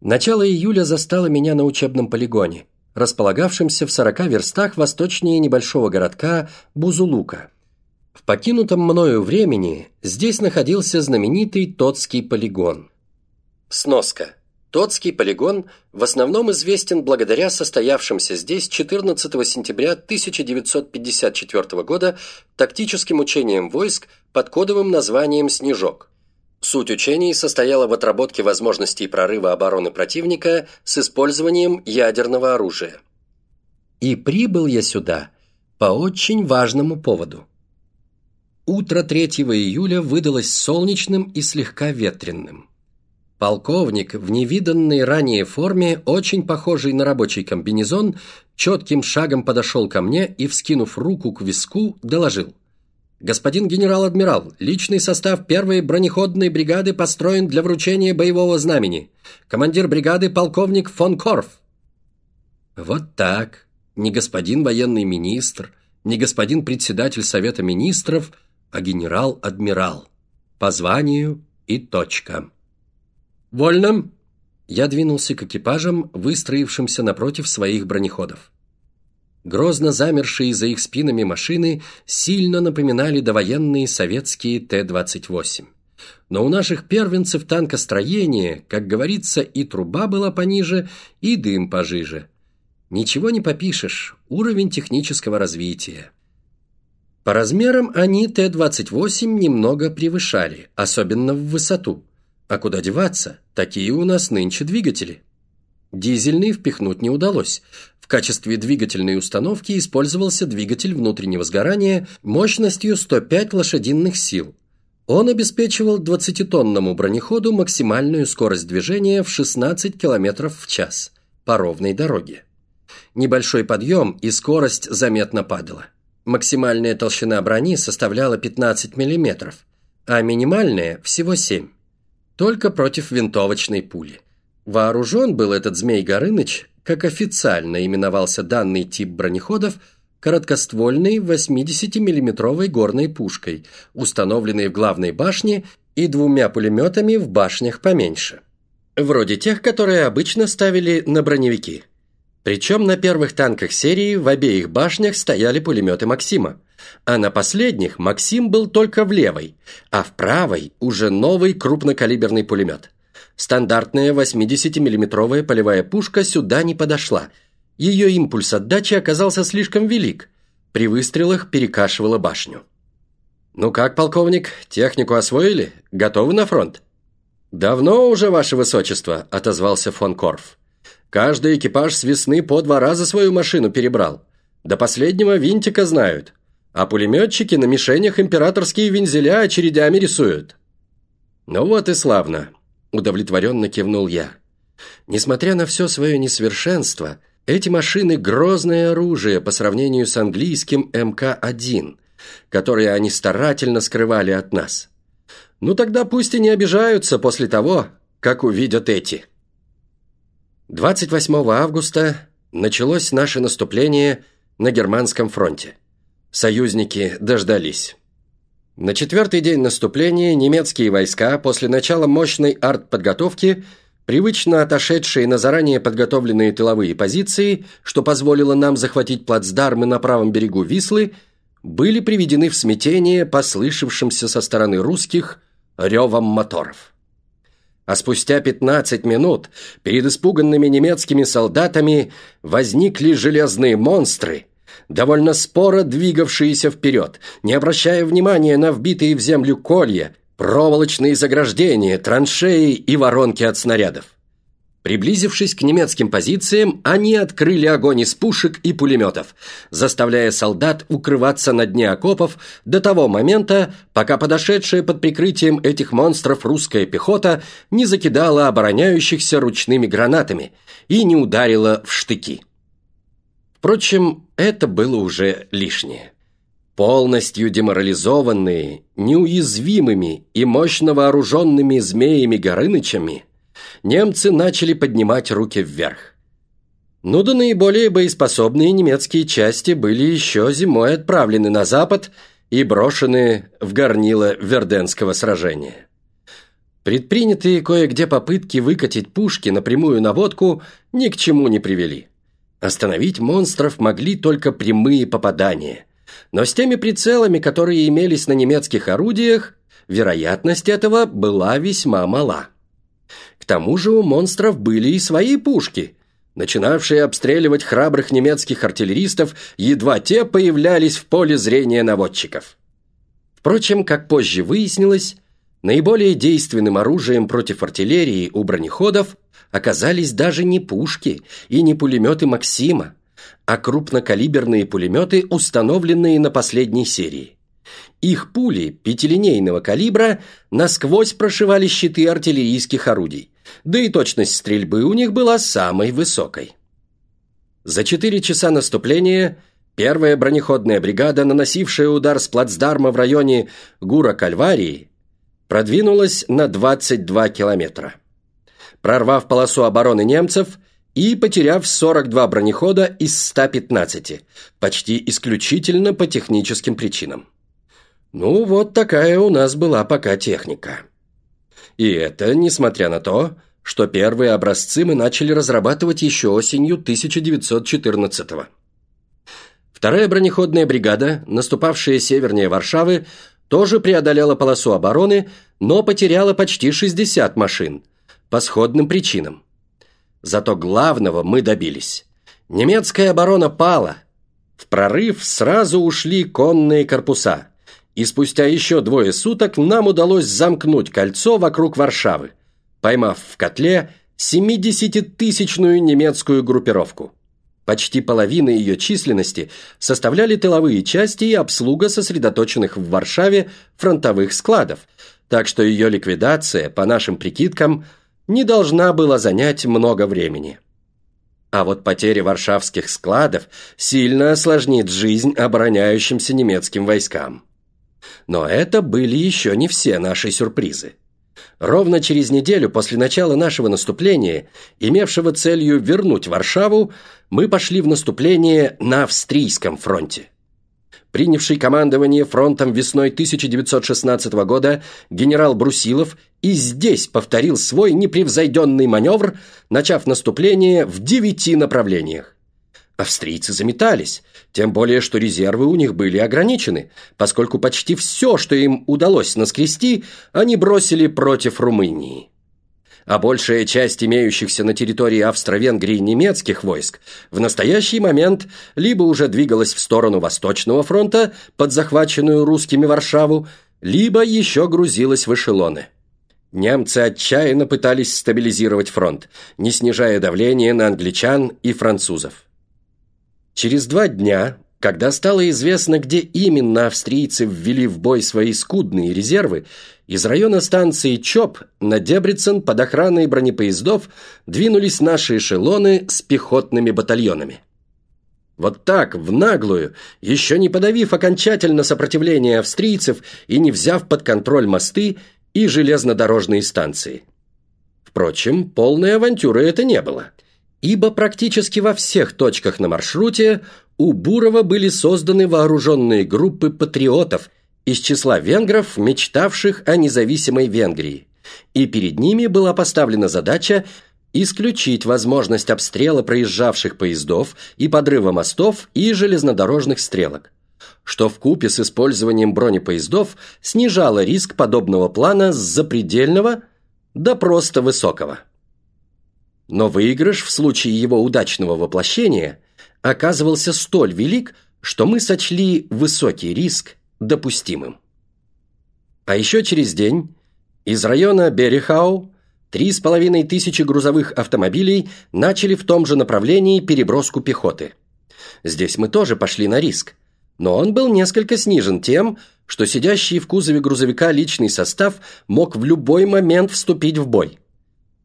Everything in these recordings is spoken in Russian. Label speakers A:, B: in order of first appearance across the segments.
A: Начало июля застало меня на учебном полигоне, располагавшемся в 40 верстах восточнее небольшого городка Бузулука. В покинутом мною времени здесь находился знаменитый Тотский полигон. Сноска. Тотский полигон в основном известен благодаря состоявшимся здесь 14 сентября 1954 года тактическим учениям войск под кодовым названием «Снежок». Суть учений состояла в отработке возможностей прорыва обороны противника с использованием ядерного оружия. И прибыл я сюда по очень важному поводу. Утро 3 июля выдалось солнечным и слегка ветренным. Полковник в невиданной ранее форме, очень похожий на рабочий комбинезон, четким шагом подошел ко мне и, вскинув руку к виску, доложил. «Господин генерал-адмирал, личный состав первой бронеходной бригады построен для вручения боевого знамени. Командир бригады полковник фон Корф». Вот так. Не господин военный министр, не господин председатель Совета министров, а генерал-адмирал. По званию и точка. «Вольно!» Я двинулся к экипажам, выстроившимся напротив своих бронеходов. Грозно замершие за их спинами машины сильно напоминали довоенные советские Т-28. Но у наших первенцев танкостроения, как говорится, и труба была пониже, и дым пожиже. Ничего не попишешь, уровень технического развития. По размерам они Т-28 немного превышали, особенно в высоту. А куда деваться, такие у нас нынче двигатели. Дизельный впихнуть не удалось, качестве двигательной установки использовался двигатель внутреннего сгорания мощностью 105 лошадиных сил. Он обеспечивал 20-тонному бронеходу максимальную скорость движения в 16 км в час по ровной дороге. Небольшой подъем и скорость заметно падала. Максимальная толщина брони составляла 15 мм, а минимальная – всего 7. Только против винтовочной пули. Вооружен был этот Змей Горыныч как официально именовался данный тип бронеходов, короткоствольной 80-миллиметровой горной пушкой, установленной в главной башне и двумя пулеметами в башнях поменьше. Вроде тех, которые обычно ставили на броневики. Причем на первых танках серии в обеих башнях стояли пулеметы «Максима», а на последних «Максим» был только в левой, а в правой уже новый крупнокалиберный пулемет – Стандартная 80-миллиметровая полевая пушка сюда не подошла. Ее импульс отдачи оказался слишком велик. При выстрелах перекашивала башню. «Ну как, полковник, технику освоили? Готовы на фронт?» «Давно уже, ваше высочество», – отозвался фон Корф. «Каждый экипаж с весны по два раза свою машину перебрал. До последнего винтика знают. А пулеметчики на мишенях императорские вензеля очередями рисуют». «Ну вот и славно. Удовлетворенно кивнул я. Несмотря на все свое несовершенство, эти машины – грозное оружие по сравнению с английским МК-1, которое они старательно скрывали от нас. Ну тогда пусть и не обижаются после того, как увидят эти. 28 августа началось наше наступление на Германском фронте. Союзники дождались. На четвертый день наступления немецкие войска после начала мощной артподготовки, привычно отошедшие на заранее подготовленные тыловые позиции, что позволило нам захватить плацдармы на правом берегу Вислы, были приведены в смятение послышавшимся со стороны русских ревом моторов. А спустя 15 минут перед испуганными немецкими солдатами возникли железные монстры – довольно споро двигавшиеся вперед, не обращая внимания на вбитые в землю колья, проволочные заграждения, траншеи и воронки от снарядов. Приблизившись к немецким позициям, они открыли огонь из пушек и пулеметов, заставляя солдат укрываться на дне окопов до того момента, пока подошедшая под прикрытием этих монстров русская пехота не закидала обороняющихся ручными гранатами и не ударила в штыки. Впрочем, это было уже лишнее. Полностью деморализованные, неуязвимыми и мощно вооруженными змеями-горынычами, немцы начали поднимать руки вверх. Ну да наиболее боеспособные немецкие части были еще зимой отправлены на запад и брошены в горнило Верденского сражения. Предпринятые кое-где попытки выкатить пушки напрямую на водку ни к чему не привели. Остановить монстров могли только прямые попадания. Но с теми прицелами, которые имелись на немецких орудиях, вероятность этого была весьма мала. К тому же у монстров были и свои пушки, начинавшие обстреливать храбрых немецких артиллеристов, едва те появлялись в поле зрения наводчиков. Впрочем, как позже выяснилось, наиболее действенным оружием против артиллерии у бронеходов оказались даже не пушки и не пулеметы «Максима», а крупнокалиберные пулеметы, установленные на последней серии. Их пули пятилинейного калибра насквозь прошивали щиты артиллерийских орудий, да и точность стрельбы у них была самой высокой. За четыре часа наступления первая бронеходная бригада, наносившая удар с плацдарма в районе Гура-Кальварии, продвинулась на 22 километра. Прорвав полосу обороны немцев и потеряв 42 бронехода из 115, почти исключительно по техническим причинам. Ну, вот такая у нас была пока техника. И это несмотря на то, что первые образцы мы начали разрабатывать еще осенью 1914 -го. Вторая бронеходная бригада, наступавшая севернее Варшавы, тоже преодолела полосу обороны, но потеряла почти 60 машин, по сходным причинам. Зато главного мы добились. Немецкая оборона пала. В прорыв сразу ушли конные корпуса – и спустя еще двое суток нам удалось замкнуть кольцо вокруг Варшавы, поймав в котле 70-тысячную немецкую группировку. Почти половина ее численности составляли тыловые части и обслуга сосредоточенных в Варшаве фронтовых складов, так что ее ликвидация, по нашим прикидкам, не должна была занять много времени. А вот потеря варшавских складов сильно осложнит жизнь обороняющимся немецким войскам. Но это были еще не все наши сюрпризы. Ровно через неделю после начала нашего наступления, имевшего целью вернуть Варшаву, мы пошли в наступление на Австрийском фронте. Принявший командование фронтом весной 1916 года генерал Брусилов и здесь повторил свой непревзойденный маневр, начав наступление в девяти направлениях. Австрийцы заметались, тем более, что резервы у них были ограничены, поскольку почти все, что им удалось наскрести, они бросили против Румынии. А большая часть имеющихся на территории Австро-Венгрии немецких войск в настоящий момент либо уже двигалась в сторону Восточного фронта под захваченную русскими Варшаву, либо еще грузилась в эшелоны. Немцы отчаянно пытались стабилизировать фронт, не снижая давление на англичан и французов. Через два дня, когда стало известно, где именно австрийцы ввели в бой свои скудные резервы, из района станции ЧОП на Дебрицен под охраной бронепоездов двинулись наши эшелоны с пехотными батальонами. Вот так, в наглую, еще не подавив окончательно сопротивление австрийцев и не взяв под контроль мосты и железнодорожные станции. Впрочем, полной авантюры это не было – ибо практически во всех точках на маршруте у Бурова были созданы вооруженные группы патриотов из числа венгров, мечтавших о независимой Венгрии, и перед ними была поставлена задача исключить возможность обстрела проезжавших поездов и подрыва мостов и железнодорожных стрелок, что в купе с использованием бронепоездов снижало риск подобного плана с запредельного до просто высокого. Но выигрыш в случае его удачного воплощения оказывался столь велик, что мы сочли высокий риск допустимым. А еще через день из района Берехау три с половиной тысячи грузовых автомобилей начали в том же направлении переброску пехоты. Здесь мы тоже пошли на риск, но он был несколько снижен тем, что сидящий в кузове грузовика личный состав мог в любой момент вступить в бой.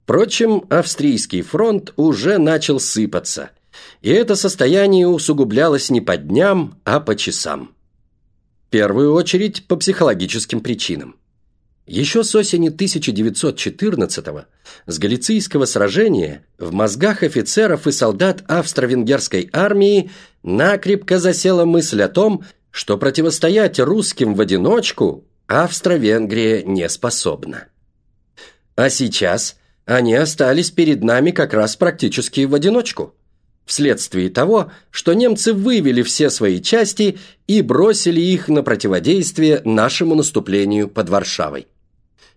A: Впрочем, австрийский фронт уже начал сыпаться, и это состояние усугублялось не по дням, а по часам. В первую очередь по психологическим причинам. Еще с осени 1914-го, с Галицийского сражения, в мозгах офицеров и солдат австро-венгерской армии накрепко засела мысль о том, что противостоять русским в одиночку Австро-Венгрия не способна. А сейчас они остались перед нами как раз практически в одиночку. Вследствие того, что немцы вывели все свои части и бросили их на противодействие нашему наступлению под Варшавой.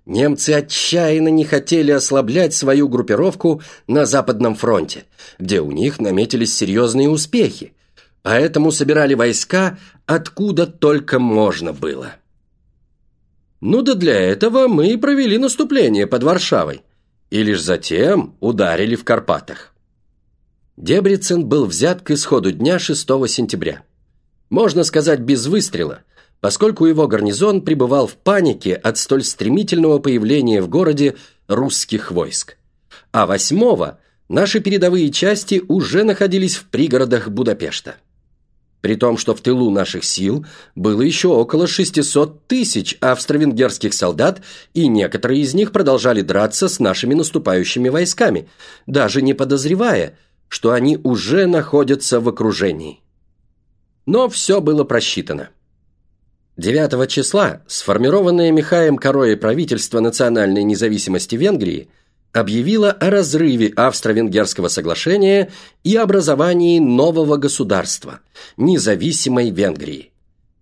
A: Немцы отчаянно не хотели ослаблять свою группировку на Западном фронте, где у них наметились серьезные успехи, поэтому собирали войска откуда только можно было. Ну да для этого мы и провели наступление под Варшавой, и лишь затем ударили в Карпатах. Дебрицен был взят к исходу дня 6 сентября. Можно сказать, без выстрела, поскольку его гарнизон пребывал в панике от столь стремительного появления в городе русских войск. А 8 наши передовые части уже находились в пригородах Будапешта. При том, что в тылу наших сил было еще около 600 тысяч австро-венгерских солдат, и некоторые из них продолжали драться с нашими наступающими войсками, даже не подозревая, что они уже находятся в окружении. Но все было просчитано. 9 числа сформированное Михаем Короей правительство национальной независимости Венгрии объявило о разрыве Австро-Венгерского соглашения и образовании нового государства – независимой Венгрии.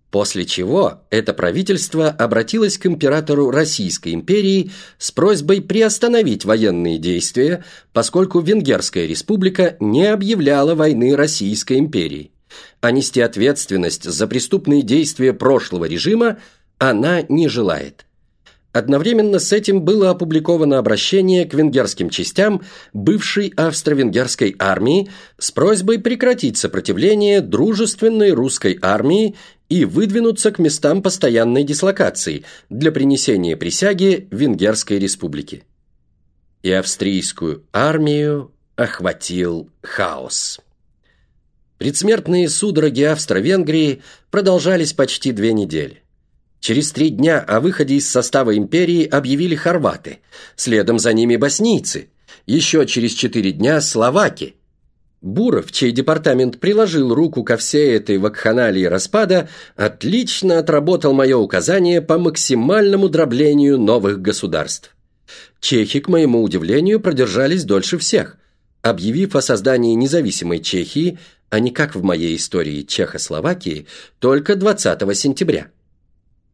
A: После чего это правительство обратилось к императору Российской империи с просьбой приостановить военные действия, поскольку Венгерская республика не объявляла войны Российской империи а нести ответственность за преступные действия прошлого режима она не желает. Одновременно с этим было опубликовано обращение к венгерским частям бывшей австро-венгерской армии с просьбой прекратить сопротивление дружественной русской армии и выдвинуться к местам постоянной дислокации для принесения присяги Венгерской республики. И австрийскую армию охватил хаос. Предсмертные судороги Австро-Венгрии продолжались почти две недели. Через три дня о выходе из состава империи объявили хорваты, следом за ними боснийцы, еще через четыре дня словаки. Буров, чей департамент приложил руку ко всей этой вакханалии распада, отлично отработал мое указание по максимальному дроблению новых государств. Чехи, к моему удивлению, продержались дольше всех, объявив о создании независимой Чехии – а не как в моей истории Чехословакии, только 20 сентября.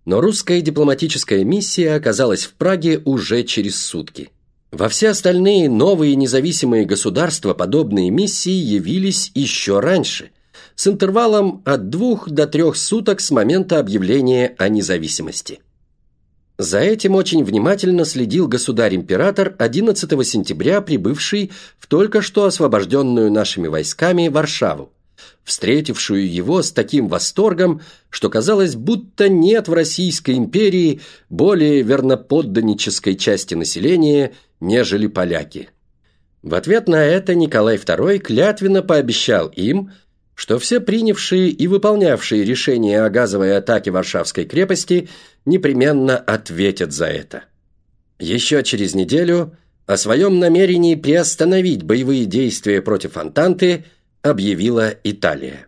A: Но русская дипломатическая миссия оказалась в Праге уже через сутки. Во все остальные новые независимые государства подобные миссии явились еще раньше, с интервалом от двух до трех суток с момента объявления о независимости. За этим очень внимательно следил государь-император 11 сентября, прибывший в только что освобожденную нашими войсками Варшаву, встретившую его с таким восторгом, что казалось, будто нет в Российской империи более верноподданнической части населения, нежели поляки. В ответ на это Николай II клятвенно пообещал им – что все принявшие и выполнявшие решение о газовой атаке Варшавской крепости непременно ответят за это. Еще через неделю о своем намерении приостановить боевые действия против Антанты объявила Италия.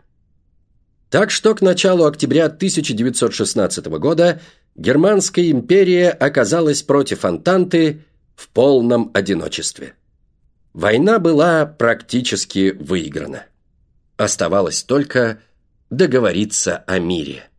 A: Так что к началу октября 1916 года Германская империя оказалась против Антанты в полном одиночестве. Война была практически выиграна. Оставалось только договориться о мире.